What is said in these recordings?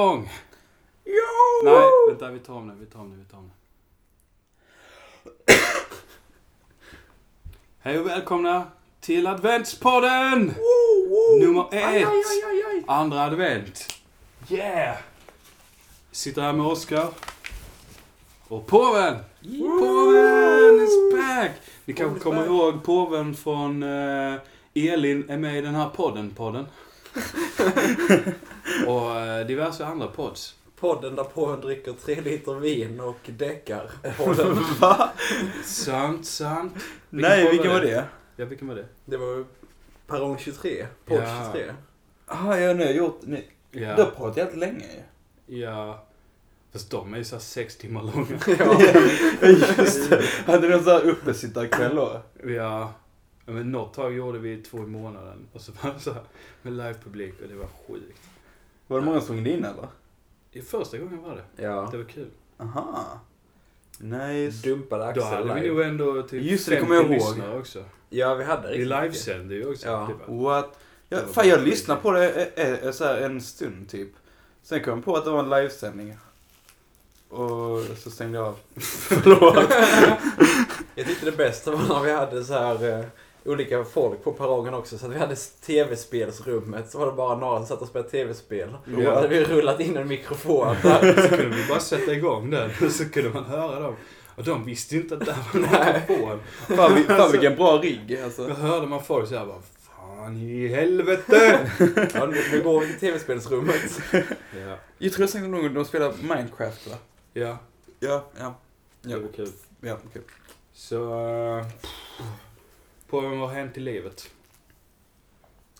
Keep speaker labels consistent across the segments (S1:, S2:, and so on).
S1: igång!
S2: Jo!
S1: Nej, vänta, vi tar om det, vi tar om det, vi tar om det. Hej och välkomna till Adventspodden! Nummer ett.
S2: Aj, aj, aj, aj.
S1: Andra advent. Yeah! Sitter här med Oskar. Och påven! Påven is back! Ni kanske kommer ihåg påven från eh, Elin är med i den här podden, podden. och eh, diverse andra pods.
S2: Podden där påven dricker tre liter vin och däckar. Podden.
S3: Va?
S1: Sant, sant.
S3: Nej,
S1: podd
S3: vilken var det?
S1: Ja, vilken var det?
S2: Det var perrong 23. Podd
S1: Ja.
S2: 23.
S3: Ah, ja, nu har jag gjort... Ni, Du har
S1: Ja,
S3: pratat helt länge ju.
S1: ja. Fast de är ju såhär sex timmar långa.
S2: Ja.
S3: Just det. Hade ni en sån här uppesittarkväll då?
S1: Ja. Ja, men något tag gjorde vi två i månaden. Och så var det så här med livepublik och det var sjukt.
S3: Var det många som ringde in eller?
S1: I första gången var det.
S2: ja.
S1: Det var kul.
S3: Aha. Nice.
S2: Dumpade
S1: Då
S2: Axel
S1: hade vi
S2: live.
S1: nog ändå typ
S3: Just det, det
S1: 50
S3: kommer jag ihåg.
S1: lyssnare också.
S2: Ja, vi hade
S1: Vi
S2: riktigt mycket.
S1: livesände ju också.
S2: Ja.
S1: Typ.
S3: What? Ja,
S1: Det var
S3: fan, jag lyssnade på det eh, eh, så här en stund typ. Sen kom jag på att det var en livesändning. Och så stängde jag av. Förlåt.
S2: Jag tyckte det bästa var när vi hade så här eh, olika folk på perrongen också. Så att vi hade tv-spelsrummet. Så var det bara några som satt och spelade tv-spel.
S1: Ja.
S2: Då hade vi rullat in en mikrofon där.
S1: Så kunde vi bara sätta igång den och så kunde man höra dem. Och de visste ju inte att det var en mikrofon.
S3: Fan, vi- fan vilken bra rigg
S1: Då
S3: alltså.
S1: hörde man folk säga bara Fan i helvete!
S2: Ja, nu, nu går vi till tv-spelsrummet.
S1: ja.
S3: Jag tror jag tänkte nog att de spelar Minecraft va?
S1: ja,
S3: Ja, ja.
S1: det
S3: Ja,
S1: var kul.
S3: ja okej.
S1: Så... Uh, på vad har hänt i livet?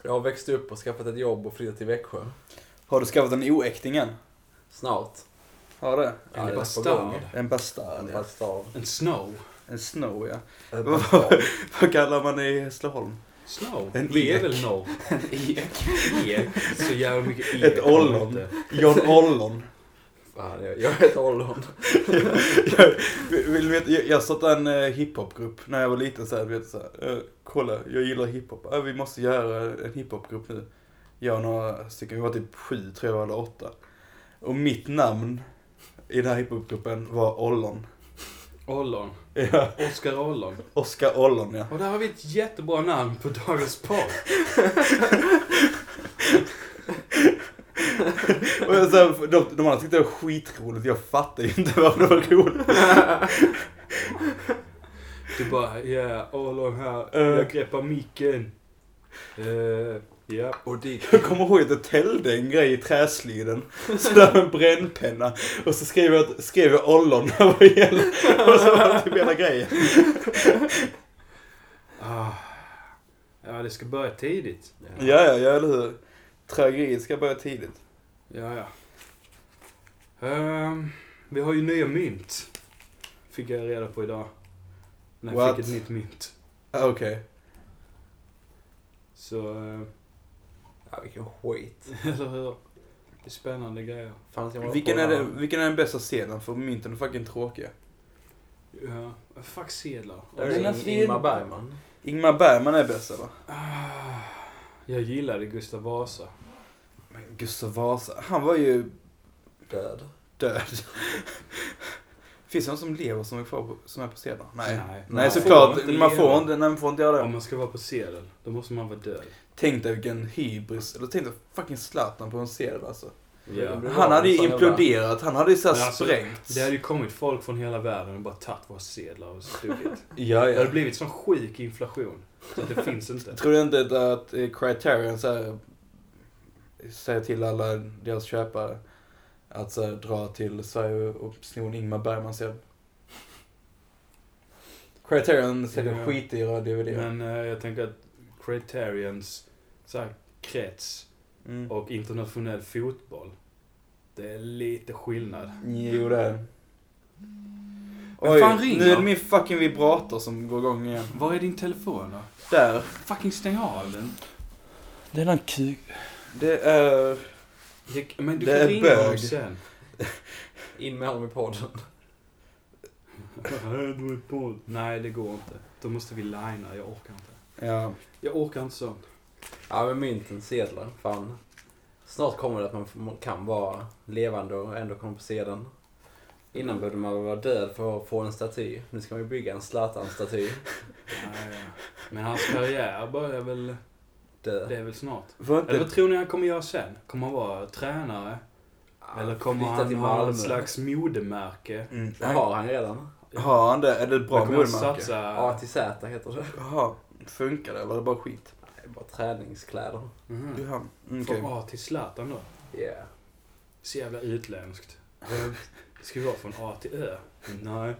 S2: Jag har växt upp och skaffat ett jobb och flyttat till Växjö.
S3: Har du skaffat en oäkting än?
S2: Snart.
S3: Har det?
S1: En
S2: Ja, det är på
S1: bastard.
S3: En bastard
S2: En
S3: ja.
S2: bastard.
S1: En snow?
S3: En snow ja.
S2: En
S3: Vad-
S2: bastard.
S3: Vad kallar man det i Hässleholm?
S1: Snow?
S3: En
S1: Vi är väl no?
S3: Ek.
S1: Ek. Så jävla mycket ek.
S3: Ett ollon. John Ollon.
S2: Fan, jag, jag heter Ollon.
S3: jag, vill, veta, jag, jag startade en uh, hiphopgrupp när jag var liten så här, vet så här, eh, kolla, jag gillar hiphop. Uh, vi måste göra en hiphopgrupp nu. Jag och några stycken, vi var typ sju tror jag, eller åtta. Och mitt namn i den här hiphopgruppen var Ollon.
S1: Ollon.
S3: Ja,
S1: Oskar Ollon.
S3: Oskar Ollon ja.
S1: Och där har vi ett jättebra namn på dagens podd.
S3: Och jag, så här, de, de andra tyckte det var skitroligt, jag fattade ju inte vad det var roligt.
S1: Du bara, ja, yeah, Ollon här.
S3: Eh.
S1: Jag greppar micken. Uh, ja.
S2: Och dit.
S3: Jag kommer ihåg att jag täljde en grej i träsliden. Sådär med en brännpenna. Och så skrev jag, skrev jag ollon över hela, och så var det typ hela grejen.
S1: Ah. Ja, det ska börja tidigt.
S3: Ja, ja, ja, eller hur? Tragediet ska börja tidigt.
S1: Ja, ja. Ehm, vi har ju nya mynt. Fick jag reda på idag. När jag
S3: What?
S1: fick ett nytt mynt.
S3: Ah, Okej.
S1: Så, eh,
S2: Ja, vilken skit.
S1: eller hur? Det är spännande grejer.
S2: Fan,
S3: Vilken, är det, vilken är den bästa sedeln? För mynten är fucking tråkiga.
S1: Ja, fuck sedlar.
S2: Det
S3: alltså,
S2: är
S3: vi-
S2: Ingmar Bergman.
S3: Ingmar Bergman är bäst eller?
S1: Ah, jag gillade Gustav Vasa.
S3: Gustav Vasa, han var ju
S2: Död.
S3: död. Finns det någon som lever som är, kvar på, som är på sedlar? Nej.
S1: Nej.
S3: Nej,
S1: Man
S3: såklart. man,
S1: leva.
S3: får inte, nej, man får inte göra
S1: Om
S3: det.
S1: man ska vara på sedel, då måste man vara död.
S3: Tänk dig vilken hybris. Eller tänk dig fucking Zlatan på en sedel alltså.
S1: Ja.
S2: Det var
S3: Han hade ju imploderat. Han hade ju såhär
S1: alltså,
S3: sprängt.
S1: Det hade ju kommit folk från hela världen och bara tagit våra sedlar och stuckit.
S3: Ja,
S1: Det
S3: ja.
S1: hade blivit sån sjuk inflation. Så att det finns inte.
S3: Tror du inte att eh, Criterion så säger till alla deras köpare att så här, dra till Sverige och sno en Ingmar Bergman sedel? Criterion säljer
S1: Ja.
S3: skitdyra DVD.
S1: Men eh, jag tänker att Criterions så här, krets
S3: Mm.
S1: och internationell fotboll. Det är lite skillnad.
S3: Jo, det är Oj,
S1: fan ringer?
S3: nu är det min fucking vibrator som går igång igen.
S1: Var är din telefon då?
S3: Där.
S1: Fucking stäng av den.
S3: Det är den kuk... Det är...
S1: Jag, men du
S3: Det
S1: kan
S3: är
S1: ringa
S3: bög.
S1: sen.
S2: In med honom i podden.
S1: Nej, det går inte. Då måste vi linea. Jag orkar inte.
S3: Ja.
S1: Jag orkar inte sånt.
S2: Ja, men mynten, sedlar. Fan. Snart kommer det att man kan vara levande och ändå kommer på se den. Innan behövde man vara död för att få en staty. Nu ska man ju bygga en Zlatan-staty.
S1: Ja, ja. Men hans karriär börjar väl,
S2: Dö.
S1: det är väl snart.
S3: Var
S1: Eller
S3: inte...
S1: vad tror ni han kommer göra sen? Kommer han vara tränare? Eller kommer han
S2: till
S1: ha en slags modemärke?
S3: Mm.
S2: Det har han redan.
S3: Har han det? Är det ett bra modemärke?
S1: satsa...
S2: A till Z heter det.
S3: Jaha. Funkar det eller är det bara skit?
S2: Det är bara träningskläder.
S1: Mhm.
S3: Mm, okej.
S1: Från A till Zlatan då?
S2: Yeah.
S1: Så jävla utländskt. Ska vi vara från A till Ö? Nej.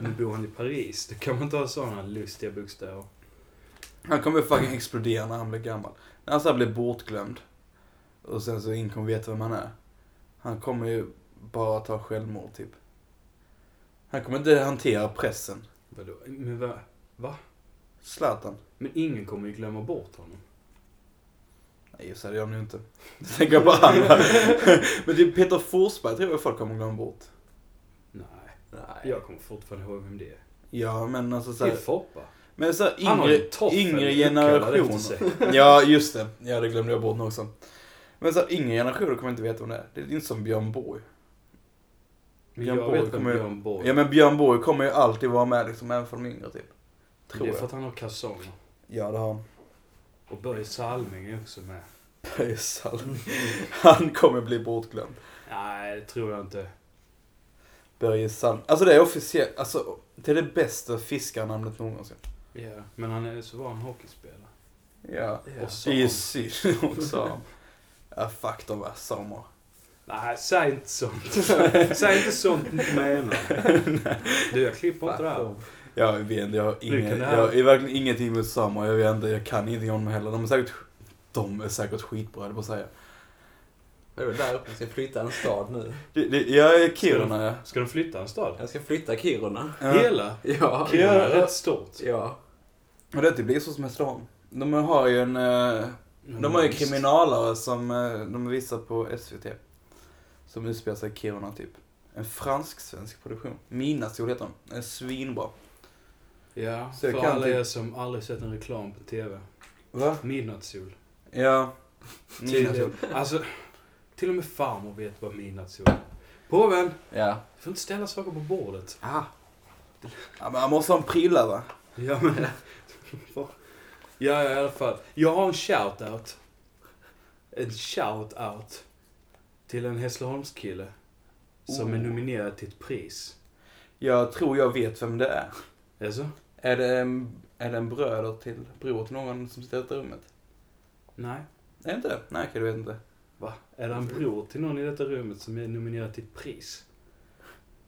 S1: Nu bor han i Paris. Då kan man inte ha sådana lustiga bokstäver.
S3: Han kommer fucking explodera när han blir gammal. När han så blir bortglömd. Och sen så ingen kommer veta vem han är. Han kommer ju bara ta självmord typ. Han kommer inte hantera pressen.
S1: Vadå? Men va? Va?
S3: Zlatan.
S1: Men ingen kommer ju glömma bort honom.
S3: Nej det, det gör han ju inte. Jag tänker på andra. Men typ Peter Forsberg tror jag folk kommer glömma bort.
S1: Nej.
S2: Nej.
S1: Jag kommer fortfarande ihåg vem det är.
S3: Ja men alltså
S1: Det
S3: såhär.
S1: är Foppa.
S3: Men
S1: har ju
S3: yngre, yngre generation. Ja just det. Ja det glömde jag bort nu också. Men såhär yngre generationer kommer inte veta vem det är. Det är inte som Björn Borg.
S1: Men
S3: Björn
S1: jag
S3: Borg
S1: vet
S3: kommer ju-
S1: Björn Borg
S3: Ja men Björn Borg kommer ju alltid vara med liksom, även för de yngre typ.
S1: Det
S3: Tror
S1: är för
S3: jag.
S1: att han har kalsonger.
S3: Ja det har han.
S1: Och Börje Salming är också med.
S3: Börje Salming. Han kommer bli bortglömd.
S1: Nej, det tror jag inte.
S3: Börje Salming. Alltså det är officiellt, alltså det är det bästa fiskarnamnet någonsin.
S1: Ja, men han är så var han hockeyspelare.
S3: Ja.
S2: Ja.
S1: Och sam.
S3: I syd också. Ja fuck de var samer.
S1: Nej, säg inte sånt. säg inte sånt du menar. Du, jag klipper inte det här.
S3: Jag vet inte, jag har,
S1: det
S3: jag har verkligen ingenting mot samer. Jag vet inte, jag kan ingenting om dem heller. De är säkert, de är säkert skitbra, jag på att säga.
S2: Det är väl där uppe. Ska flytta en stad nu.
S3: Det, det, jag är Kiruna ja.
S1: Ska de flytta en stad?
S2: Jag ska flytta Kiruna.
S3: ja.
S1: Hela?
S2: Ja.
S1: Kiruna är rätt stort.
S2: Ja.
S3: Och det blir så som Hässleholm. De har ju en, eh, de har ju kriminalare som eh, de visar på SVT. Som utspelar sig i Kiruna typ. En fransk-svensk produktion. Midnattssol heter den. är svinbra.
S1: Ja,
S3: Så jag
S1: för
S3: kan
S1: alla
S3: typ-
S1: er som aldrig sett en reklam på TV.
S3: Va?
S1: Midnattssol.
S3: Ja. Midnattssol.
S1: Tydligen. Alltså, till och med farmor vet vad midnattssol är. Påven!
S2: Ja.
S1: Du får inte ställa saker på bordet.
S2: Ah.
S3: Ja, men man måste ha en prilla va?
S1: Ja, men... ja, i alla fall. Jag har en shout-out. En shout-out. Till en Hässleholmskille. Som är
S3: Oh.
S1: nominerad till ett pris.
S3: Jag tror jag vet vem det är.
S1: Alltså?
S3: Är det en, är det en bröder till, bror till någon som sitter i detta rummet?
S1: Nej.
S3: Är det inte det? Nej okej, du vet inte.
S1: Va? Är det en bror till någon i detta rummet som är nominerad till ett pris?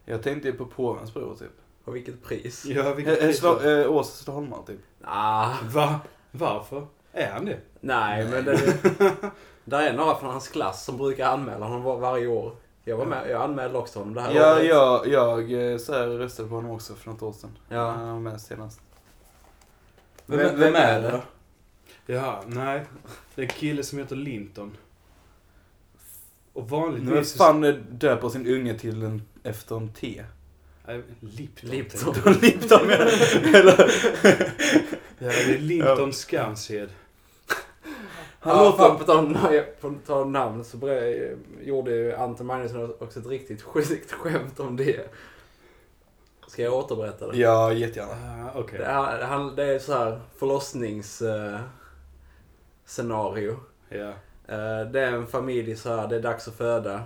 S3: Jag tänkte ju på påvens bror typ.
S2: Och vilket pris?
S1: Ja, vilket pris? då?
S3: Hässle- äh, Åsa Hässleholmare typ.
S2: Ah.
S1: Va? Varför? Är han det?
S2: Nej, men det... Där är några från hans klass som brukar anmäla honom var, varje år. Jag var med, jag anmälde också honom det här
S3: Ja,
S2: året.
S3: jag, jag eh, så här, röstade på honom också för något år sedan.
S2: Ja.
S3: Han var med senast.
S2: Vem-
S3: Vem,
S2: vem
S3: vem är
S2: är
S3: det
S2: det?
S3: då?
S1: Ja, nej. Det är en kille som heter Linton. Och vanligtvis...
S3: fan eh, döper sin unge till en, efter en T?
S1: Nej, Lipton.
S2: Lipton.
S3: Lipton menar Eller?
S1: Ja, det är Linton Skamshed.
S3: Han
S2: ja,
S3: låter...
S2: på tal om- på tal om namn så bre- gjorde ju Anton Magnusson också ett riktigt sjukt skämt om det. Ska jag återberätta det?
S3: Ja, jättegärna.
S1: Ah, Okej.
S2: Det, är, han, det är så här förlossnings... eh, scenario.
S1: Ja.
S2: Eh, det är en familj så här, det är dags att föda.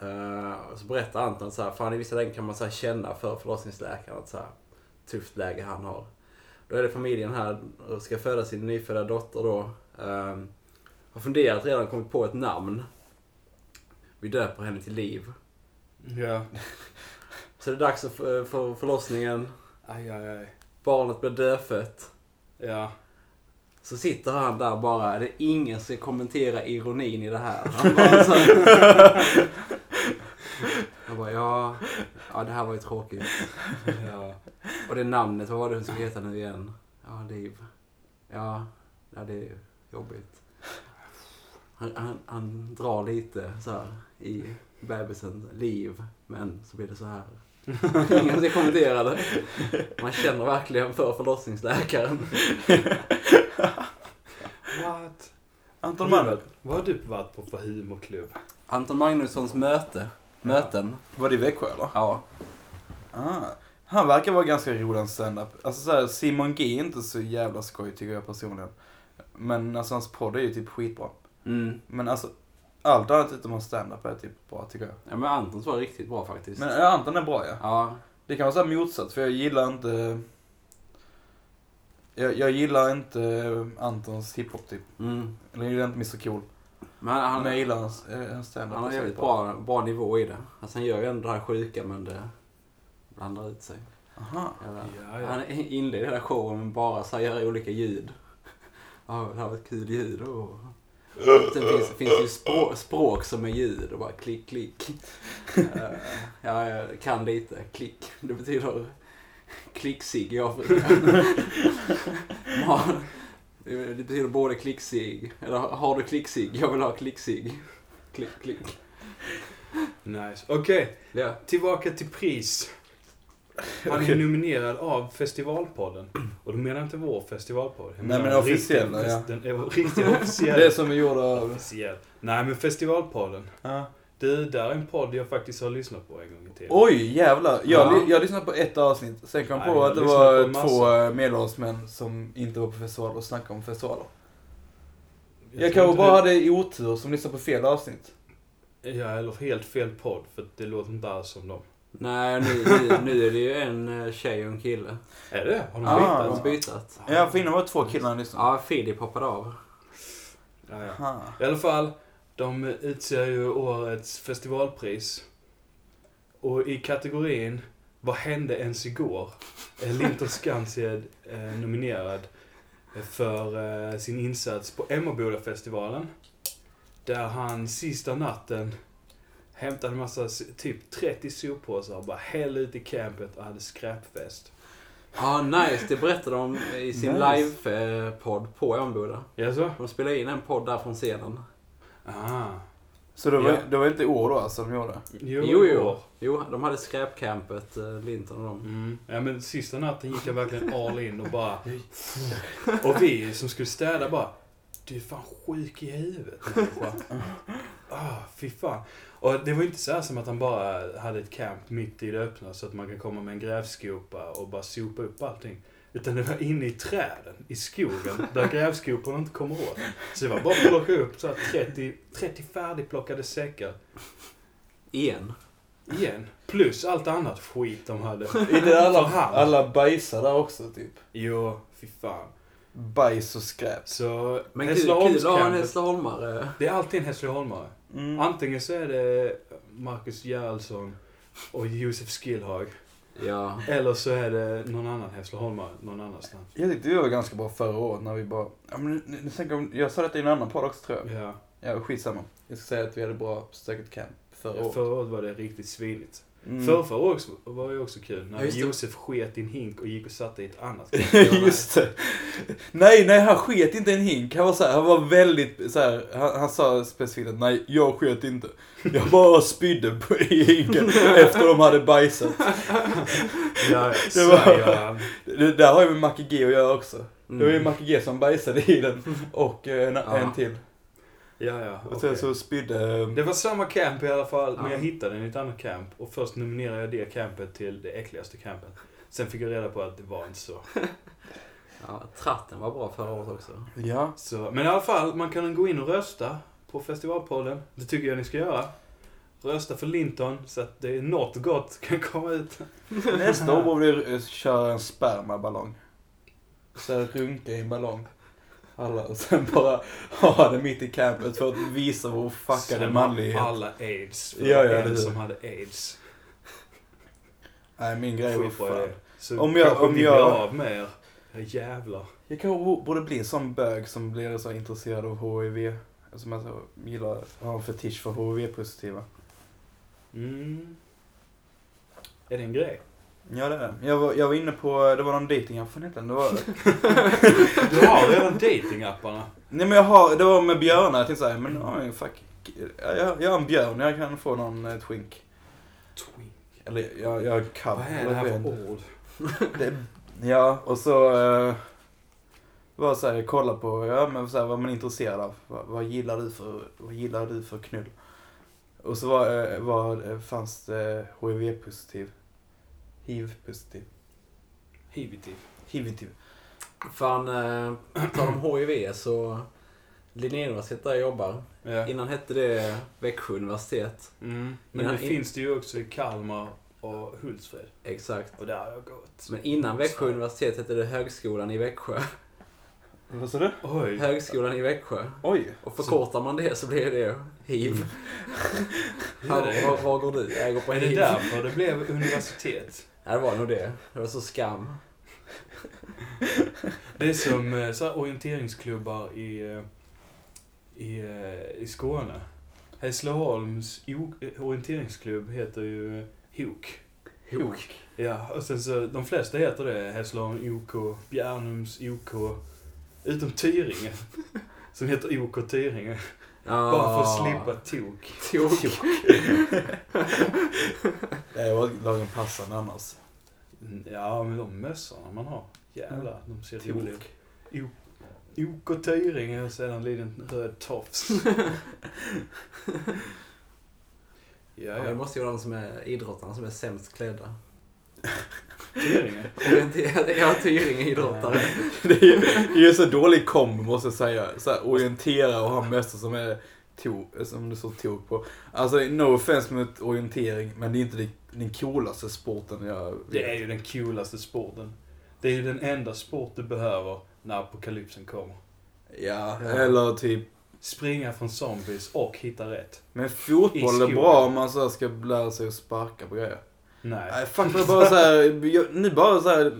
S2: Eh, och så berättar Anton så här, fan i vissa lägen kan man så känna för förlossningsläkaren att så här, tufft läge han har. Då är det familjen här och ska föda sin nyfödda dotter då. Eh, har funderat redan, kommit på ett namn. Vi döper henne till Liv.
S1: Ja.
S2: Så det är dags för, för förlossningen.
S1: Aj, aj, aj.
S2: Barnet blir dödfött.
S1: Ja.
S2: Så sitter han där bara, det är ingen som ska kommentera ironin i det här. Han bara, så här. Han bara, ja, ja, det här var ju tråkigt.
S1: ja.
S2: Och det namnet, vad var det hon skulle heta nu igen? Ja, Liv. Ja, ja det är jobbigt. Han, han, han drar lite så här i bebisen, Liv, men så blir det så här. Ingen ska kommentera det. Man känner verkligen för förlossningsläkaren.
S1: What?
S3: Anton
S1: Har du
S3: Magnus.
S1: varit- Vad har du varit på för humorklubb?
S2: Anton Magnussons möte. Möten.
S3: Var det i Växjö eller?
S2: Ja.
S3: Ah. Han verkar vara ganska rolig standup. Alltså så här, Simon G är inte så jävla skoj tycker jag personligen. Men alltså hans podd är ju typ skitbra.
S2: Mm.
S3: Men alltså, allt annat utom hans standup är typ bra tycker jag.
S2: Ja men Antons var riktigt bra faktiskt.
S3: Men ja, Anton är bra ja.
S2: Ja.
S3: Det kan vara så här motsatt för jag gillar inte... Jag, jag gillar inte Antons hiphop typ.
S2: Mm.
S3: Eller jag gillar inte Mr Cool.
S2: Men han,
S3: Men jag gillar hans, eh, hans standup.
S2: han har jävligt bra, bra nivå i det. Alltså han gör ju ändå det här sjuka men det blandar ut sig.
S3: Aha.
S1: Ja, ja.
S2: Han inleder hela showen med bara så här göra olika ljud. Ja, det här var ett kul ljud. Och... Sen finns, finns det ju språk, språk som är ljud och bara klick, klick. Eh, ja, jag kan lite. Klick. Det betyder klicksig i Afrika. Det betyder både klicksig, eller har du klicksig? Jag vill ha klicksig. Klick, klick.
S1: Nice. Okej,
S2: Ja.
S1: tillbaka till pris. Han är nominerad av Festivalpodden. Och då menar jag inte vår festivalpodd. Jag
S3: Nej, men
S1: den
S3: officiella,
S1: riktiga-
S3: ja.
S1: Den är riktigt officiella.
S3: Det som är gjord av...
S1: officiell. Nej, men Festivalpodden.
S3: Ja.
S1: Du, där är en podd jag faktiskt har lyssnat på en gång i tiden.
S3: Oj jävlar. Jag,
S2: Ja.
S3: jag lyssnade på ett avsnitt. Sen kom jag på
S1: jag
S3: att det var två eh, medelålders som inte var på festival och snackade om festivaler. Jag,
S1: tror
S3: kanske bara
S1: det-
S3: hade otur som lyssnade på fel avsnitt.
S1: Ja, eller helt fel podd. För det låter inte alls som dem.
S2: Nej, nu, nu, nu är det ju en eh, tjej och en kille.
S1: Är det Har de
S3: Ah.
S2: De har bytt.
S3: Ja, för innan var det två killar jag lyssnade.
S2: Ja, Filip hoppade av.
S1: Ja, ja. I alla fall, de utser ju årets festivalpris. Och i kategorin Vad hände ens igår? är Linton Skansied eh, nominerad för eh, sin insats på Emmabodafestivalen. Där han sista natten hämtade en massa, typ 30 soppåsar och bara hällde ut i campet och hade skräpfest.
S2: Ja, nice. Det berättade de i sin
S3: Nice.
S2: live-podd på Emboda.
S1: Jaså?
S2: De spelade in en podd där från scenen.
S1: Ah.
S3: Så det var,
S1: Ja.
S3: det var inte i år då alltså de gjorde?
S1: Jo,
S2: Jo, jo. Jo, de hade skräpcampet, eh, Linton och dem.
S1: Mm. Ja men sista natten gick jag verkligen all in och bara... Och vi som skulle städa bara... Du är fan sjuk i huvudet. Ah, fy fan. Och det var inte så här som att han bara hade ett camp mitt i det öppna så att man kan komma med en grävskopa och bara sopa upp allting. Utan det var inne i träden, i skogen, där grävskoporna inte kommer åt. Så det var bara att plocka upp så här 30, 30 färdigplockade säckar
S2: Igen.
S1: igen. Plus allt annat skit de hade.
S3: Är det alla, alla bajsar där också typ?
S1: Jo, fy fan.
S3: Bajs och skräp.
S1: Så
S2: Men kul, kul att ha en hässleholmare.
S1: det är alltid en Hässleholmare.
S3: Mm.
S1: Antingen så är det Marcus Gerhardsson och Josef Skillhag.
S2: Ja.
S1: Eller så är det någon annan Hässleholmare någon annastans.
S3: Jag tyckte vi var ganska bra förra året när vi bara... Ja, men, nu, nu, jag, sa detta i en annan podd också tror jag.
S1: Ja.
S3: Ja, skitsamma. Jag ska säga att vi hade bra säkert camp förra året.
S1: Förra året var det riktigt svinigt.
S3: Mm.
S1: Förra, förra året var ju också kul. När
S2: Ja.
S1: Josef sket i en hink och gick och satte i ett annat.
S3: Just det. Nej, nej, han sket inte i en hink. Han var så här, han var väldigt så här, han, han sa specifikt att nej, jag sket inte. Jag bara spydde på, i hinken efter de hade bajsat.
S1: Ja,
S3: Det var-. Det där har ju med Macke G att göra också. Det var ju
S2: Mm.
S3: Macke G som bajsade i den och eh, en,
S2: Ja.
S3: en till.
S1: Ja, ja.
S3: Och sen så spydde...
S1: Det var samma camp i alla fall, men
S2: Ja.
S1: jag hittade den i ett annat camp. Och först nominerade jag det campet till det äckligaste campet. Sen fick jag reda på att det var inte så.
S2: Ja, tratten var bra förra året också.
S3: Ja.
S1: så. Men i alla fall, man kan gå in och rösta på festivalpodden. Det tycker jag ni ska göra. Rösta för Linton så att det är något gott kan komma ut.
S3: Nästa år borde vi köra en spermaballong. Så runka i en ballong. Alla, och sen bara ha det mitt i campet för att visa vår fuckade manlighet.
S1: Alla aids. För
S3: Ja, ja,
S1: en som hade aids.
S3: Nej, min grej var fan.
S1: Så
S3: Om jag- om jag-
S1: av med er. Ja, jävlar.
S3: Jag kanske bo- borde bli en sån bög som blir så intresserad av HIV. Som alltså gillar, har en fetisch för HIV-positiva.
S1: Mm. Är det en grej?
S3: Ja det är det. Jag var, jag var inne på, det var någon datingapp, vad hette den? Det var,
S1: Du har redan datingapparna.
S3: nej men jag har, det var med björnar. Jag tänkte såhär, men ja, fuck. Jag, jag är en björn, jag kan få någon ett skink.
S1: Twink.
S3: Eller jag, jag kav.
S1: Vad är det här för ord?
S3: Det, ja, och så... eh, Bara så här, kolla på, ja men så här, vad man är intresserad av. Vad, vad gillar du för, vad gillar du för knull? Och så var, eh, var, eh, fanns det HIV-positiv. HIV-positiv.
S1: Hivitiv.
S3: HIV-positiv.
S2: Fan, eh, tal om HIV så Linnéuniversitetet där jag jobbar.
S1: Ja.
S2: Innan hette det Växjö universitet.
S1: Mm. Men
S2: Innan-
S1: nu finns det ju också i Kalmar och Hultsfred.
S2: Exakt.
S1: Och där har jag gått.
S2: Men innan Växjö universitet hette det Högskolan i Växjö.
S3: Vad sa du?
S1: Oj.
S2: Högskolan i Växjö.
S3: Oj.
S2: Och förkortar man det så blir det hiv.
S1: Ja, det är-
S2: var, var går du? Jag går på
S1: Är det
S2: hiv.
S1: därför det blev universitet?
S2: Ja, det var nog det. Det var så skam.
S1: Det är som eh, så här orienteringsklubbar i, eh, i, eh, i Skåne. Hässleholms eh, orienteringsklubb heter ju HOK.
S2: Hok.
S1: Ja, och sen så, de flesta heter det. Hässleholm OK, Bjärnums OK. Utom Tyringe. Som heter OK Tyringe.
S2: Ja.
S1: Bara för att slippa tok.
S2: Tok.
S3: Det var lagen passande annars.
S1: Ja, men de mössorna man har. Jävlar, de ser roliga ut. OK Tyringe och sedan en liten röd tofs. Ja,
S2: Ja, det måste ju vara de som är idrottarna som är sämst klädda.
S1: Tyringe.
S2: Ja.
S3: Det är ju det är ju så dålig kombo måste jag säga. Så här, orientera och ha mössor som är to, som det står tok på. Alltså no offense mot orientering, men det är inte den coolaste sporten jag vet.
S1: Det är ju den coolaste sporten. Det är ju den enda sport du behöver när apokalypsen kommer.
S3: Ja,
S2: Ja.
S3: eller typ.
S1: Springa från zombies och hitta rätt.
S3: Men fotboll är bra om man så ska lära sig att sparka på grejer.
S1: Nej.
S3: Nej, fuck det är bara så här, jag, nu bara så här.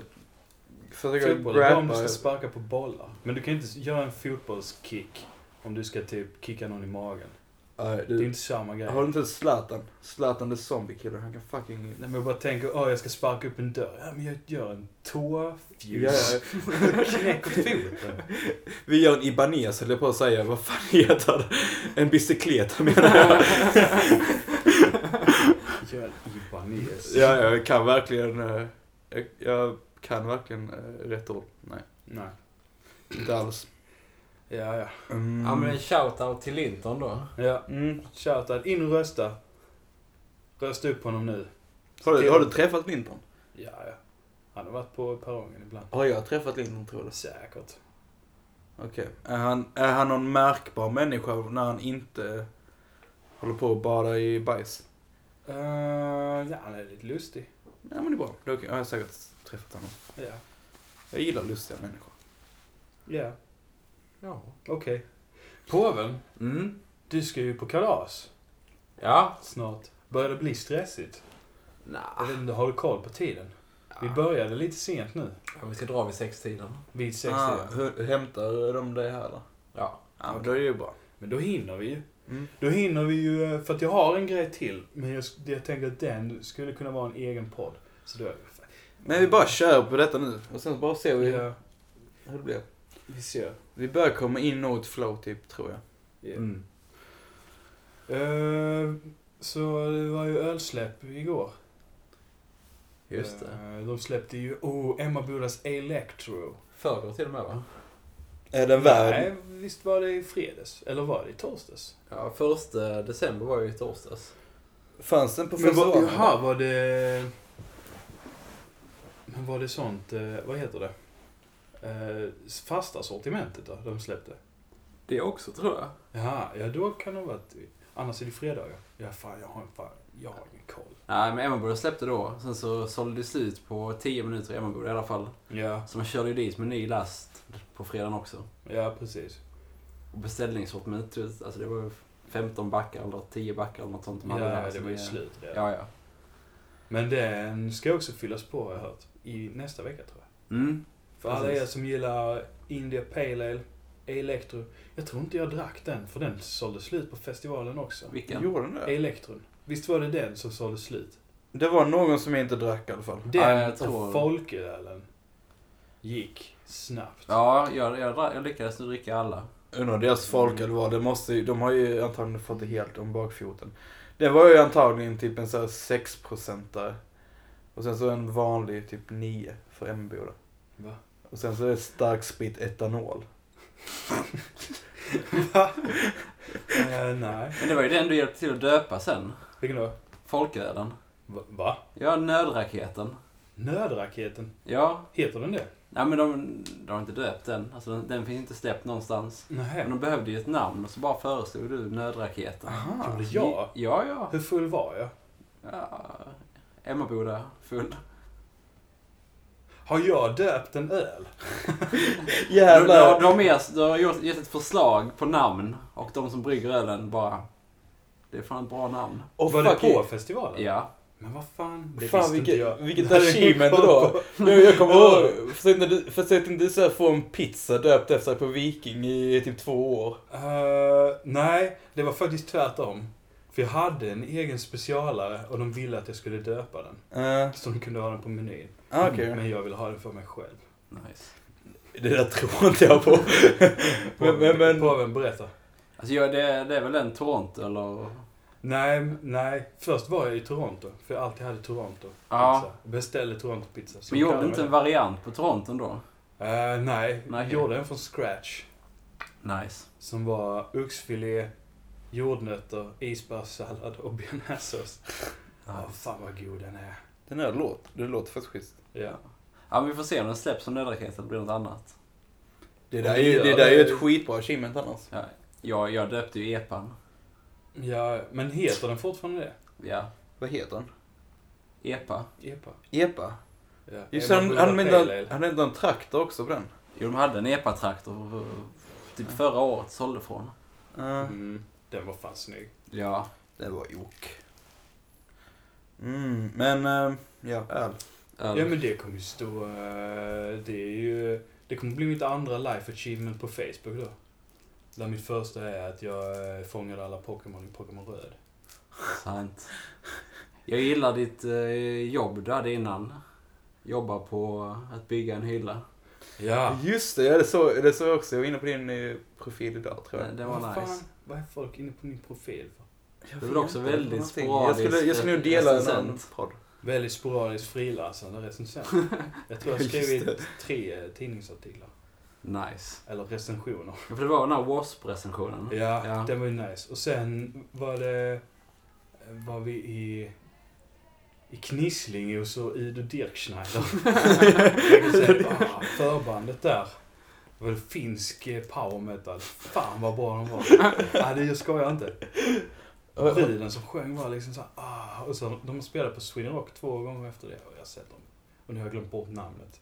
S3: Försöka
S1: Fotboll är du ska sparka på bollar. Men du kan inte göra en fotbollskick om du ska typ kicka någon i magen.
S3: Nej,
S1: Det är
S3: du,
S1: inte samma grej.
S3: har du inte Zlatan? Zlatan the zombie killer, han kan fucking...
S1: Nej, men jag bara tänker, åh jag ska sparka upp en dörr. Ja men jag gör en tåfjus. Knäcker foten.
S3: Vi gör en Ibanez höll jag på att säga. Vad fan heter det? En bicykleta menar jag.
S1: Ibanez.
S3: ja, jag kan verkligen... eh, Jag, jag kan verkligen eh, rätt ord. Nej,
S1: Nej.
S3: inte alls.
S1: Ja, ja.
S3: Mm.
S2: Ja, men en shoutout till Linton då.
S1: Ja,
S3: Mm.
S1: shoutout. In och rösta. Rösta upp honom nu.
S3: Har, du, har du träffat Linton?
S1: Ja, ja. Han har varit på perrongen ibland.
S3: Har jag träffat Linton tror du?
S1: Säkert.
S3: Okej. Är, han, är han någon märkbar människa när han inte håller på att bada i bajs?
S1: Uh, ja, han är lite lustig.
S3: Ja men det är bra. Då har jag säkert träffat honom.
S1: Ja.
S3: Jag gillar lustiga människor.
S1: Ja,
S2: Ja.
S1: okej. Påven,
S2: Mm.
S1: du ska ju på kalas
S2: Ja.
S1: snart. Börjar det bli stressigt? Jag vet inte, har du koll på tiden? Vi började lite sent nu.
S2: Ja, vi ska dra vid sextiden.
S1: Vid sex
S3: Ah,
S1: tiden.
S3: hur, hämtar de det här då?
S2: Ja.
S3: Ja, men då är det ju bra.
S1: Men då hinner vi ju.
S3: Mm.
S1: Då hinner vi ju, eh, för att jag har en grej till. Men jag, jag tänker att den skulle kunna vara en egen podd. Så då...
S3: Men vi bara kör på detta nu och sen bara ser vi
S1: Ja,
S3: hur det blir.
S1: vi ser.
S3: Vi börjar komma in något flow typ, tror jag.
S1: Ja.
S2: Mm.
S1: Eh, så det var ju ölsläpp igår.
S2: Just det.
S1: Eh, de släppte ju, oh, Emma Budas Electro.
S2: Förrgår till och med va?
S3: Är den
S1: Nej, visst var det i fredags? Eller var det i torsdags?
S2: Ja, första december var ju i torsdags.
S3: Fanns den på
S1: Men var,
S3: festivalen?
S1: jaha, var det... Men var det sånt, eh, vad heter det? Eh, fasta sortimentet då, de släppte?
S2: Det också tror jag.
S1: Jaha, ja då kan det ha varit... Annars är det fredagar. Ja, fan jag har, fan, jag har ingen koll.
S2: Nej, men Emmaboda släppte då. Sen så sålde det slut på 10 minuter i Emmaboda i alla fall.
S1: Ja,
S2: Så man körde ju dit med ny last på fredagen också.
S1: ja precis.
S2: Och beställningssortiment, alltså det var ju 15 backar eller 10 backar eller något sånt. de hade där
S1: Ja, det
S2: som
S1: var ju slut redan.
S2: Ja, ja.
S1: Men den ska också fyllas på har jag hört. I nästa vecka tror jag.
S2: Mm.
S1: För alla
S2: Precis.
S1: er som gillar India Pale Ale, Electro. Jag tror inte jag drack den, för den sålde slut på festivalen också.
S2: Vilken?
S3: Gjorde den det?
S1: Elektron. Visst var det den som sålde slut?
S3: Det var någon som inte drack i alla fall.
S1: Den
S2: Ja, jag
S1: och
S2: tror-
S1: folkölen gick snabbt.
S2: Ja, jag, jag, jag lyckades nu dricka alla.
S3: Undrar deras folk eller vad. Det måste, ju- de har ju antagligen fått det helt om bakfoten. Det var ju antagligen typ en sån här 6 procentare Och sen så en vanlig typ 9 för Emmaboda.
S1: Va?
S3: Och sen så är det starkspritt etanol.
S1: Va? Eh, nej.
S2: Men det var ju den du hjälpte till att döpa sen.
S1: Vilken då?
S2: Folkölen.
S1: Va?
S2: Ja, nödraketen.
S1: Nödraketen?
S2: Ja,
S1: Heter den det?
S2: nej men de, de har inte döpt den. Alltså den, den finns inte släppt någonstans.
S1: Nej.
S2: Men de behövde ju ett namn och så bara föreslog du nödraketen.
S3: Aha.
S1: Gjorde jag?
S2: Ja, ja.
S1: Hur full var jag?
S2: ja. Emmaboda full.
S1: Har jag döpt en öl?
S2: Du, du,
S3: Jävlar.
S2: har- du har, med, du har gjort, gett ett förslag på namn och de som brygger ölen bara... Det är fan ett bra namn.
S3: Och
S1: var det på festivalen?
S2: Ja.
S1: Men vad fan? Det
S3: Fan
S1: visste inte
S3: vilket,
S1: jag.
S3: vilket achievement då. Jag, jag kommer ihåg, försökte inte, försökte inte du så få en pizza döpt efter sig på Viking i typ två år?
S1: Eh, nej, det var faktiskt tvärtom. För jag hade en egen specialare och de ville att jag skulle döpa den.
S3: Uh,
S1: Så de kunde ha den på menyn.
S3: Okej.
S1: Men jag ville ha den för mig själv.
S2: Nice.
S3: Det där tror inte jag på. men, men, men,
S1: Påven, berätta.
S2: Alltså ja, det, det är väl en Toronto eller...
S1: Nej, nej. Först var jag i Toronto. För jag alltid hade Toronto.
S2: Ja.
S1: Pizza. Beställde Toronto-pizza. Så
S2: Men gjorde du inte en variant på Toronto då?
S1: Eh, nej,
S2: Nej,
S1: jag
S2: okej.
S1: gjorde en från scratch.
S2: Nice.
S1: Som var oxfilé, jordnötter, isbergssallad och bearnaisesås. Ja, fan vad god den är.
S3: den här låt, det låter faktiskt schysst.
S1: Ja.
S2: Ja, men vi får se om den släpps som nödraket eller blir något annat.
S3: Det där, är, det där är ju ett skitbra achievement annars.
S2: Ja, jag, jag döpte ju epan.
S1: ja, men heter den fortfarande det?
S2: Ja,
S3: Vad heter den?
S2: epa.
S1: Epa.
S3: Epa.
S1: Ja.
S3: Just han, använde, han använde en traktor också på den.
S2: Jo, de hade en epa-traktor eh, typ förra året sålde från.
S1: Mm, den var fan snygg.
S2: Ja.
S3: Det var ok. Mm, men, uh, ja, öl.
S2: öl.
S1: Ja men det kommer ju stå... eh, det är ju... Det kommer bli mitt andra life achievement på Facebook då. Där mitt första är att jag eh, fångade alla Pokémon i Pokémon Röd.
S2: Sant. Jag gillar ditt eh, jobb du hade innan. Jobba på att bygga en hylla.
S1: Ja.
S3: Just det, ja, det såg det såg jag också. Jag var inne på din eh, profil idag tror jag.
S2: Det var
S1: vad
S2: nice.
S1: Fan, vad är folk inne på min profil för?
S3: Jag
S2: Det
S3: vet
S2: också väldigt sporadiskt,
S3: Jag skulle, jag skulle nog dela en
S2: recensent.
S3: annan podd.
S1: Väldigt sporadiskt frilansande recensent. Jag tror jag
S3: Just
S1: skrivit
S3: det.
S1: tre tidningsartiklar.
S2: Nice.
S1: Eller recensioner.
S2: Ja, för det var den här W.A.S.P-recensionen.
S1: Ja,
S2: Ja.
S1: den var ju nice. Och sen var det... Var vi i... I Knislinge och så Udo Dirkschneider. Ah, förbandet där. Det var det finsk eh, power metal. Fan vad bra de var. Nej, det jag skojar inte. Bruden som sjöng var liksom såhär, ah. Och så, de spelade på Sweden Rock två gånger efter det och jag har sett dem. Och nu har jag glömt bort namnet.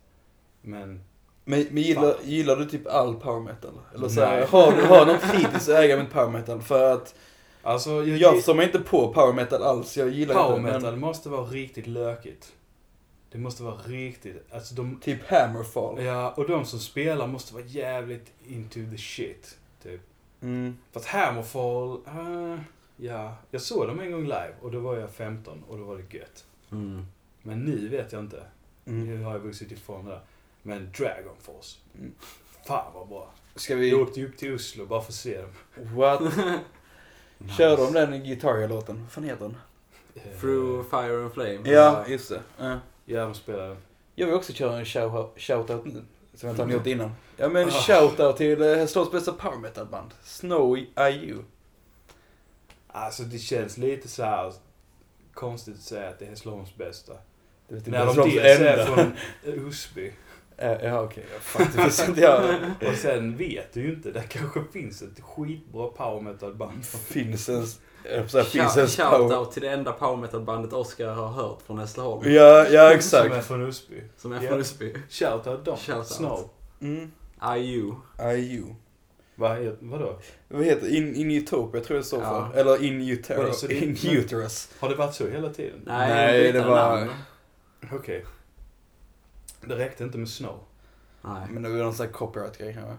S1: Men,
S3: Men, men gillar, gillar du typ all power metal? Eller så här, har du har någon kritisk ägare med power metal? För att
S1: alltså jag,
S3: jag förstår mig inte på power metal alls. Jag gillar
S1: power
S3: inte
S1: metal
S3: men
S1: måste vara riktigt lökigt. Det måste vara riktigt, alltså de,
S3: typ Hammerfall.
S1: ja, och de som spelar måste vara jävligt into the shit. Typ.
S3: Mm.
S1: Fast Hammerfall, eh, ja, jag såg dem en gång live och då var jag 15 och då var det gött.
S2: Mm.
S1: Men nu vet jag inte.
S3: Mm.
S1: Nu har jag vuxit ifrån det där. Men Dragon Force.
S3: Mm.
S1: Fan vad bra.
S3: Ska
S1: Vi
S3: vi...
S1: åkte ju upp till Oslo bara för att se dem.
S3: What? Kör de den Guitar-låten? Vad fan heter den?
S1: Eh,
S2: Through Fire and Flame.
S3: Ja, just det. Ja.
S1: Ja, de spelar.
S3: Jag vill också köra en shout- shoutout nu. Som jag inte har gjort innan. Ja men
S1: Ah.
S3: shoutout till eh, Hässleholms bästa power metal band. Snowy IU.
S1: Alltså det känns lite så här konstigt att säga att det är Hässleholms bästa.
S3: Det inte
S1: När de dels är från Osby.
S3: Ja, Ja okej, okay. jag.
S1: Och sen vet du ju inte, det kanske finns ett skitbra power metal band.
S3: Finns en, på att säga, finns en
S2: Shout-
S3: power...
S2: Shoutout till det enda power metal-bandet Oscar har hört från Hässleholm.
S3: Ja, ja
S1: Som är
S3: exakt.
S1: från Osby.
S2: Som är från Osby.
S1: Shoutout dem.
S2: Shoutout.
S1: Snow.
S3: Mm.
S2: IU.
S3: IU.
S1: Vad heter, vadå?
S3: Vad heter? In, in Utopia tror jag det står
S2: Ja.
S3: för. Eller In Utero.
S1: Vadå,
S3: In Uterus.
S1: Har det varit så hela tiden?
S2: Nej,
S3: Nej, det var-.
S1: Okej. Det räckte inte med Snow.
S2: Nej.
S3: Men det var någon sån här copyright-grej kanske?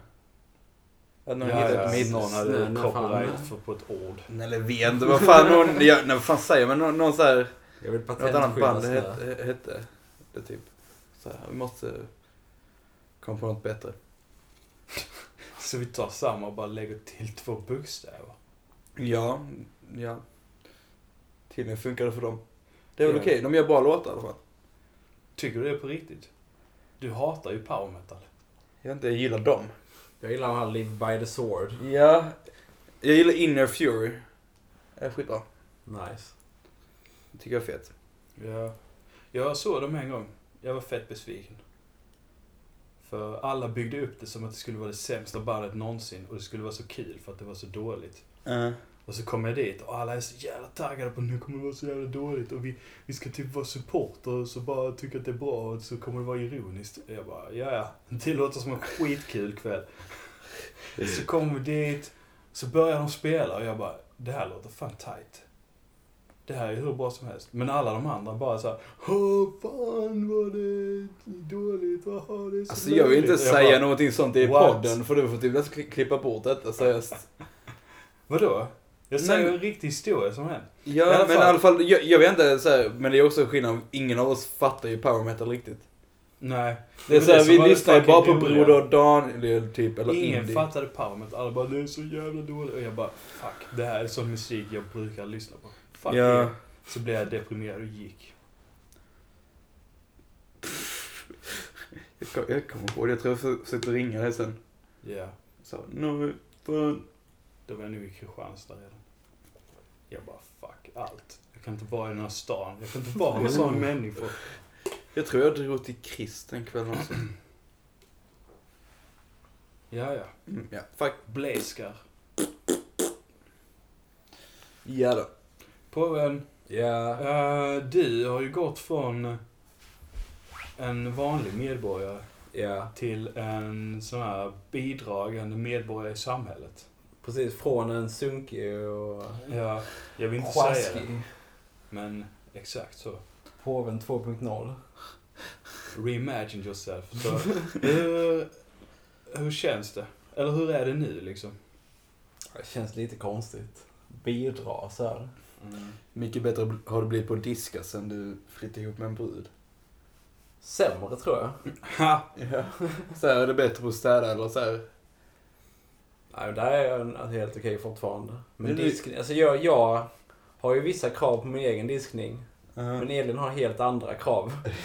S3: Att någon
S1: Ja, ja,
S3: mitt...
S1: någon hade
S2: Snö,
S1: copyright för, på ett ord.
S3: Nej, eller vet inte vad fan någon... Ja, nej, vad fan säger man? Någon, någon så här...
S2: Jag vill
S3: Något annat band hette, hette det typ. Så här, vi måste komma på något bättre.
S1: Så vi tar samma och bara lägger till två bokstäver.
S3: Ja, ja. Tydligen funkar det för dem. Det är väl
S1: Ja.
S3: okej, de gör bra låtar i alla fall.
S1: Tycker du det är på riktigt? Du hatar ju power metal.
S3: Jag inte, jag gillar dem.
S2: Jag gillar här Live by the Sword.
S3: Ja. Jag gillar Inner Fury. Det är skitbra.
S2: Nice.
S3: Det tycker jag är fett.
S1: Ja. Jag såg dem en gång. Jag var fett besviken. För alla byggde upp det som att det skulle vara det sämsta bandet någonsin och det skulle vara så kul för att det var så dåligt.
S3: Uh.
S1: Och så kommer jag dit och alla är så jävla taggade på nu kommer det vara så jävla dåligt och vi, vi ska typ vara supporter och så bara tycka att det är bra och så kommer det vara ironiskt. Och jag bara, ja ja, det låter som en skitkul kväll. Så kommer vi dit, så börjar de spela och jag bara, det här låter fan tight. Det här är hur bra som helst. Men alla de andra bara såhär, Åh fan vad det dåligt, jaha det är så
S3: Alltså jag vill inte
S1: löjligt." Och
S3: säga
S1: bara,
S3: någonting sånt i
S1: What?
S3: podden för du får typ klippa bort detta seriöst.
S1: Vadå? Jag säger
S3: Nej.
S1: en riktig historia som hänt. I
S3: Ja,
S1: alla
S3: men i alla fall, jag, jag vet inte så här, men det är också skillnad. Ingen av oss fattar ju power metal riktigt.
S1: Nej.
S3: Det är
S1: Men
S3: så här,
S1: som
S3: vi lyssnar ju bara på. Broder Daniel typ, eller
S1: Ingen
S3: indie.
S1: fattade power metal. Alla bara, det är så jävla dåligt. Och jag bara, fuck. Det här är sån musik jag brukar lyssna på. Fuck
S3: Ja.
S1: Så blev jag deprimerad och gick.
S3: Jag, kom, kommer ihåg det, jag tror jag försökte ringa dig sen.
S1: Ja.
S3: Så, no, fan.
S1: Då var jag nog i Kristianstad redan. Jag bara, fuck allt. Jag kan inte vara i den här stan. Jag kan inte vara med sådana människor.
S3: Jag tror jag drog till Krist den kvällen också.
S1: Ja, ja.
S3: Mm, ja, fuck.
S1: Bleskar.
S3: Ja då.
S1: Påven,
S2: Ja.
S1: eh, du har ju gått från en vanlig medborgare
S2: Ja.
S1: till en sån här bidragande medborgare i samhället.
S2: Precis, från en sunkig och
S1: Ja, jag vill inte säga det,
S2: sjaskig
S1: men exakt så.
S2: påven 2.0.
S1: Reimagine yourself. Så, hur, hur känns det? Eller hur är det nu liksom?
S2: Det känns lite konstigt. Bidra så här.
S3: Mycket bättre har det blivit på att diska sen du flyttade ihop med en brud.
S2: Sämre tror jag.
S1: Ha!
S3: Ja. Så här är det bättre på att städa eller så här.
S2: Nej, där är jag helt okej fortfarande. Men diskning, alltså jag, jag har ju vissa krav på min egen diskning. Men Elin har helt andra krav.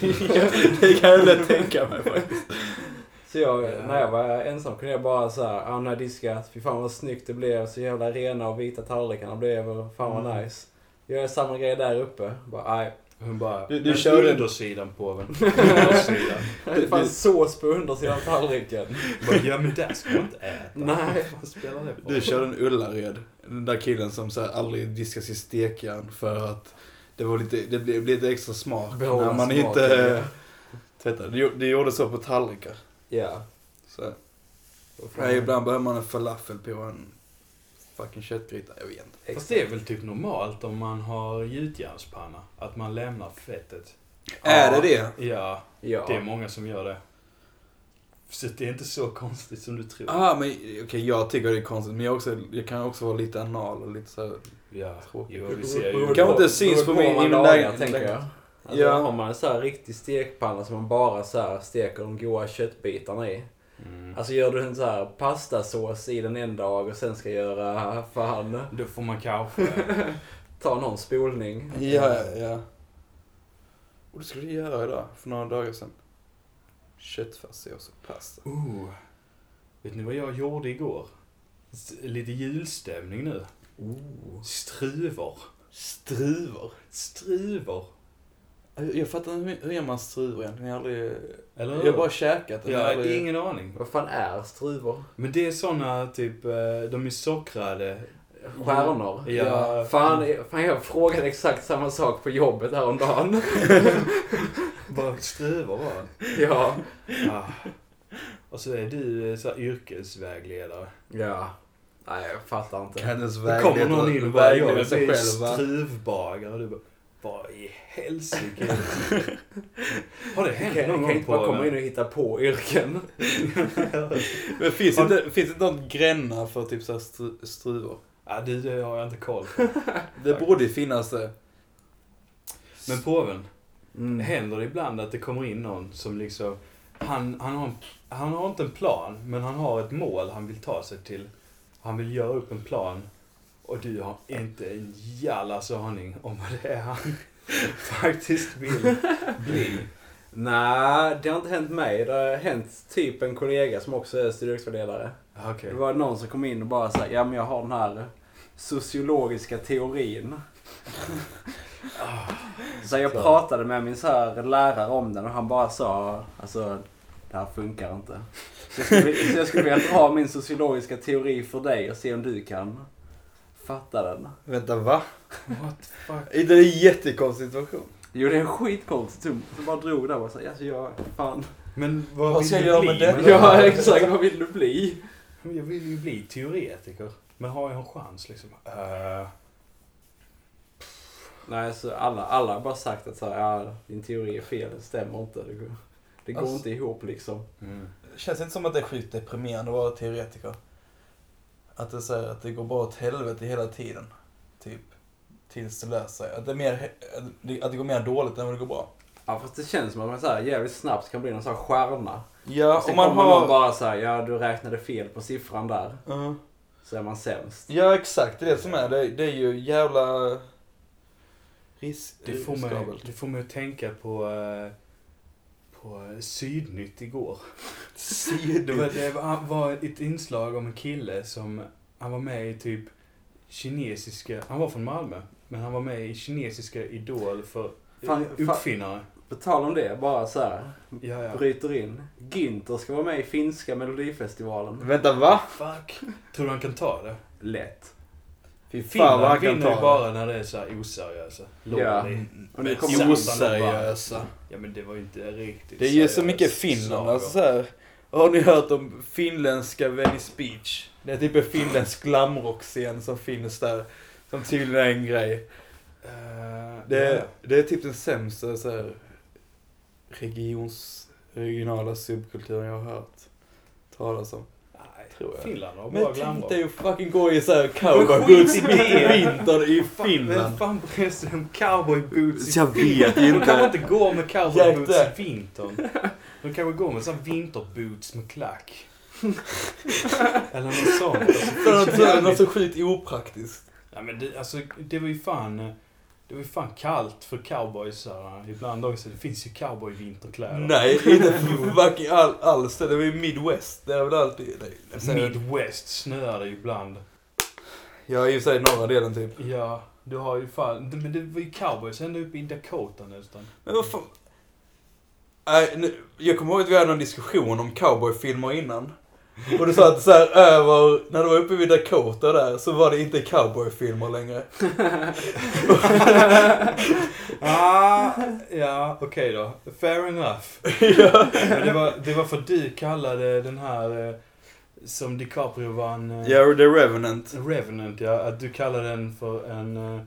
S3: det kan jag lätt tänka mig faktiskt.
S2: Så jag,
S1: Ja.
S2: när jag var ensam kunde jag bara så här, ja, när jag diskat, fy fan vad snyggt det blev, så jävla rena och vita tallrikarna blev, och fan vad
S1: Mm.
S2: nice. Jag gör samma grej där uppe, bara nej.
S1: Hon bara,
S3: Du- du
S1: men
S3: körde-
S1: undersidan på den. Undersidan.
S2: Det fanns sås på undersidan av tallriken.
S1: Bara, ja men det ska man inte äta.
S2: Nej.
S1: Vad spelar det för
S3: Du körde en Ullared. Den där killen som så här aldrig diskar sitt stekjärn för att det var lite, det blev lite extra smak
S2: Behålla
S3: när man
S2: smaken,
S3: inte
S2: ja.
S3: tvättade. Det, gjorde- det gjorde så på tallrikar.
S2: Ja.
S3: Så, nej, ibland behöver man en falafel på en fucking köttgryta. Jag vet inte.
S1: Fast det är väl typ normalt om man har gjutjärnspanna? Att man lämnar fettet.
S3: Är det det?
S1: Ja,
S2: Ja.
S1: det är många som gör det. Så det är inte så konstigt som du tror.
S3: Ah, men okej, jag tycker det är konstigt. Men jag, också, jag kan också vara lite anal och lite så här.
S1: Ja,
S3: Tråkigt.
S1: jo, vi ser ju.
S3: Det kanske inte syns på min-
S2: min
S3: i min
S2: lagar,
S3: lägen-
S2: tänker jag. Alltså,
S3: Ja.
S2: Har man en så här riktig stekpanna som man bara så här steker de goda köttbitarna i.
S1: Mm.
S2: Alltså gör du en så här pastasås i den en dag och sen ska göra fan
S1: Då får man kanske...
S2: ta någon spolning.
S3: Ja, ja, ja. Och det skulle du göra idag, för några dagar sedan. Köttfärssås och pasta.
S1: Oh. Vet ni vad jag gjorde igår? Lite julstämning nu.
S2: Oh.
S1: Struvor.
S3: Struvor?
S1: Struvor.
S3: Jag, fattar inte hur, gör man struvor egentligen? Jag har aldrig...
S1: Eller
S3: Jag har bara käkat den.
S1: Jag
S3: har aldrig...
S1: ingen aning.
S2: Vad fan är struvor?
S1: Men det är såna typ, eh, de är sockrade.
S2: Stjärnor?
S1: Ja.
S2: Fan, fan, jag frågade exakt samma sak på jobbet häromdagen.
S1: Bara struvor var det.
S2: ja.
S1: ah. Och så är du eh, så här, yrkesvägledare.
S2: Ja. Nej, jag fattar inte.
S3: Kan ens
S1: Då
S3: vägleda,
S1: kommer någon in och bara, jag
S3: va?
S1: struvbagare. Och du bara, vad i helsike? Har det hänt någon gång på...
S2: komma in och hitta på yrken.
S3: Men finns,
S1: Har-
S3: inte, finns det någon gränna för typ så här stru, struvor?
S1: Ja, det, det har jag inte koll på.
S3: Det borde ju finnas det.
S1: Men påven,
S2: Mm.
S1: händer det ibland att det kommer in någon som liksom... Han, han, har, en- han har inte en plan, men han har ett mål han vill ta sig till. Han vill göra upp en plan. Och du har inte en jallas aning om vad det är han faktiskt vill bli.
S2: Nej, det har inte hänt mig. Det har hänt typ en kollega som också är studievägledare.
S1: Okej.
S2: Det var någon som kom in och bara sa ja men jag har den här sociologiska teorin. Så jag pratade med min så här lärare om den och han bara sa alltså det här funkar inte. Så jag skulle, så jag skulle vilja dra min sociologiska teori för dig och se om du kan fatta den.
S3: Vänta, va?
S1: What the fuck?
S3: Det är en jättekonstig situation.
S2: Jo det är en skitkonstig tum. Så bara drog där och sa alltså jag, fan.
S1: Men vad,
S3: Vad
S1: vill
S3: ska
S1: du
S3: jag göra
S1: bli?
S3: med det?
S2: Ja exakt, vad vill du bli?
S1: Jag vill ju bli teoretiker. Men har jag en chans liksom? Uh,
S2: Nej, så alla, alla har bara sagt att så här, ja, din teori är fel, det stämmer inte. Det går, det går
S3: Alltså-
S2: inte ihop liksom.
S1: mm.
S3: Känns det inte som att det är sjukt deprimerande att vara teoretiker? Att det, säger att det går bara åt helvete hela tiden. Typ. Tills det löser sig. Att det, är mer, att det- går mer dåligt än vad det går bra.
S2: Ja, fast det känns som att man så här, jävligt snabbt kan bli någon sån här stjärna.
S3: Ja,
S2: Sen
S3: om man
S2: kommer någon
S3: har...
S2: bara så här, ja du räknade fel på siffran där.
S3: Ja.
S2: Så är man sämst.
S3: Ja, exakt. Det är det som är. Det, det är ju jävla... Risk,
S1: det, får mig, det får mig att tänka på, eh, på eh, Sydnytt igår. Det var, det var, var ett inslag om en kille som, han var med i typ kinesiska, han var från Malmö, men han var med i kinesiska Idol för
S2: Fan, fan.
S1: uppfinnare.
S2: På tal om det, bara så här,
S1: Ja, ja.
S2: bryter in. Günther ska vara med i finska melodifestivalen.
S3: Vänta, va?
S1: Fuck. Tror du han kan ta det?
S2: Lätt.
S3: Fy fan
S1: Finland
S3: vad han kan
S1: vinner ju
S3: ta
S1: bara när det är så här oseriösa.
S2: Ja.
S1: Lordi.
S2: Och nu
S1: Men
S2: kommer
S1: satan,
S3: Oseriösa.
S1: Ja men det var ju inte riktigt
S3: Det är ju så mycket Finland.
S1: slag.
S3: Alltså, så här, har ni hört om finländska Venice Beach? Det är typ en finländsk glamrockscen som finns där. Som tydligen är en grej.
S1: Eh,
S3: Det,
S1: ja.
S3: är- det är typ den sämsta så här, regions, regionala subkulturen jag har hört talas om. Tror jag.
S1: Finland har
S3: Men
S1: bra
S3: tänk
S1: glamrock.
S3: dig att fucking gå i såhär
S1: Men
S3: cowboy
S1: skit
S3: boots
S1: i
S3: mitt i
S1: det.
S3: vintern i
S1: Vem
S3: Finland.
S1: fan bryr sig om cowboy boots? i
S3: Jag vet?
S1: De kan
S3: inte.
S1: inte gå med cowboy
S3: Jack
S1: boots
S3: det.
S1: i vintern. De kanske går med sån vinterboots med klack. Eller något sånt. Alltså,
S3: Det är
S1: det
S3: något
S1: är
S3: så-
S1: jävligt-
S3: något så sjukt opraktiskt.
S1: Ja, men det, alltså, det var ju fan... Det var ju fan kallt för cowboys ibland också. Det finns ju cowboy-vinterkläder.
S3: Nej, inte fucking all, alls det. Var ju midwest. Det är väl alltid...
S1: Alltså, Midwest snöar det ibland.
S3: Jag är ju såhär norra delen typ.
S1: Ja, du har ju fan... Men det var ju cowboys ända uppe i Dakota nästan.
S3: Men vad fan. Nej, nu, jag kommer ihåg att vi hade en diskussion om cowboyfilmer innan. Och du sa att så här, över, när du var uppe vid Dakota där så var det inte cowboyfilmer längre.
S1: ah, ja, okej då. Fair enough.
S3: ja.
S1: Men det var, det var för du kallade den här eh, som DiCaprio vann... eh,
S3: ja, The Revenant.
S1: Revenant, ja. Att du kallade den för en, eh,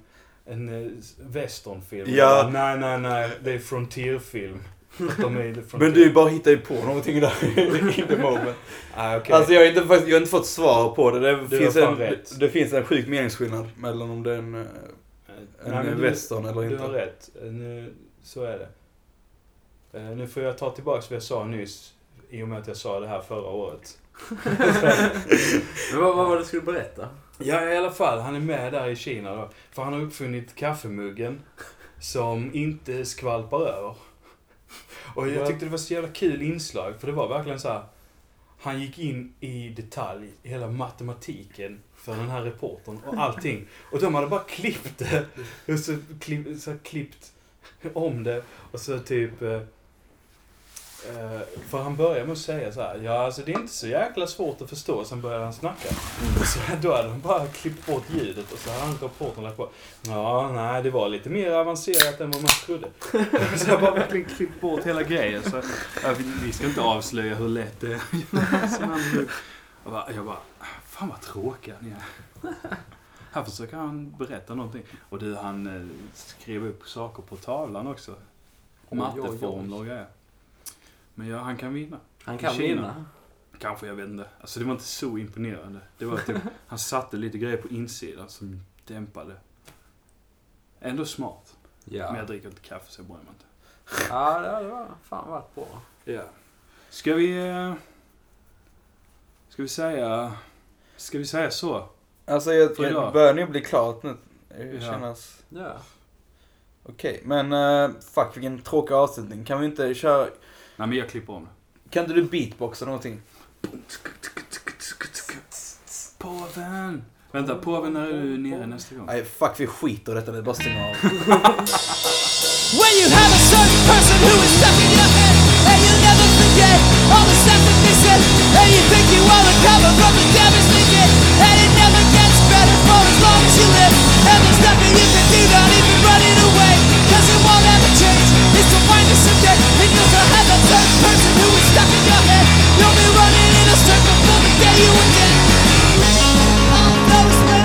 S1: en eh, westernfilm.
S3: Ja.
S1: Bara, Nej, nej, nej. Det är frontierfilm.
S3: Men du bara hittar ju på någonting där in the moment.
S1: Ah, okej.
S3: Alltså jag har, inte, faktiskt- jag har inte fått svar på det. Det, finns, en, det, det finns en sjuk meningsskillnad mellan om det är en, eh, en
S1: Nej, du-
S3: western eller
S1: Du
S3: inte.
S1: har rätt. Eh, Nu, så är det. Eh, Nu får jag ta tillbaka vad jag sa nyss. I och med att jag sa det här förra året.
S2: Men vad, vad var det du skulle berätta?
S1: Ja, i alla fall. Han är med där i Kina då. För han har uppfunnit kaffemuggen som inte skvalpar över. Och jag tyckte det var så jävla kul inslag. För det var verkligen så här. Han gick in i detalj, i hela matematiken för den här reportern och allting. Och de hade bara klippt det. Och så, klipp, så klippt om det. Och så typ... Eh, eh, för han börjar med att säga så här. Ja, alltså det är inte så jäkla svårt att förstå. Sen började han snacka. Och så då hade de bara klippt bort ljudet och så hade han reportern lagt på. Ja, nej, det var lite mer avancerat än vad man trodde. Så jag bara verkligen klippt bort hela grejen. Så, ja, vi, vi ska inte avslöja hur lätt det är. Så han- jag bara, jag bara, fan vad tråkiga ni är. Här försöker han berätta någonting. Och du, han eh, skrev upp saker på tavlan också. Matteformler och grejer. Men ja, han kan vinna.
S2: Han kan
S1: Kina.
S2: vinna.
S1: Kanske, jag vet inte. Alltså det var inte så imponerande. Det var typ, han satte lite grejer på insidan som dämpade. Ändå smart.
S2: Ja.
S1: Men jag dricker inte kaffe så jag bryr mig inte.
S2: Ja, det var fan varit bra.
S1: Ja. Ska vi... eh, Ska vi säga... Ska vi säga så?
S3: Alltså jag, jag
S1: idag.
S3: börjar nu bli klart nu. Det
S1: Ja.
S3: kännas...
S2: Ja.
S3: Okej, men uh, fuck vilken tråkig avslutning. Kan vi inte köra...
S1: Nej, men jag klipper om det.
S3: Kan inte du beatboxa någonting?
S1: Påven! Vänta, påven är du nere nästa gång?
S3: Nej, fuck vi skiter i detta. Vi bara stänger av.
S4: When you have a certain person who is stuck in your head And you never forget all the stuff that they said And you think you will recover from the damage they did And it never gets better for as long as you live And there's nothing you can do, not even running away Cause it won't ever change, it's to find yourself dead It knows person who is stuck in your head. You'll be running in a circle day dead. I'll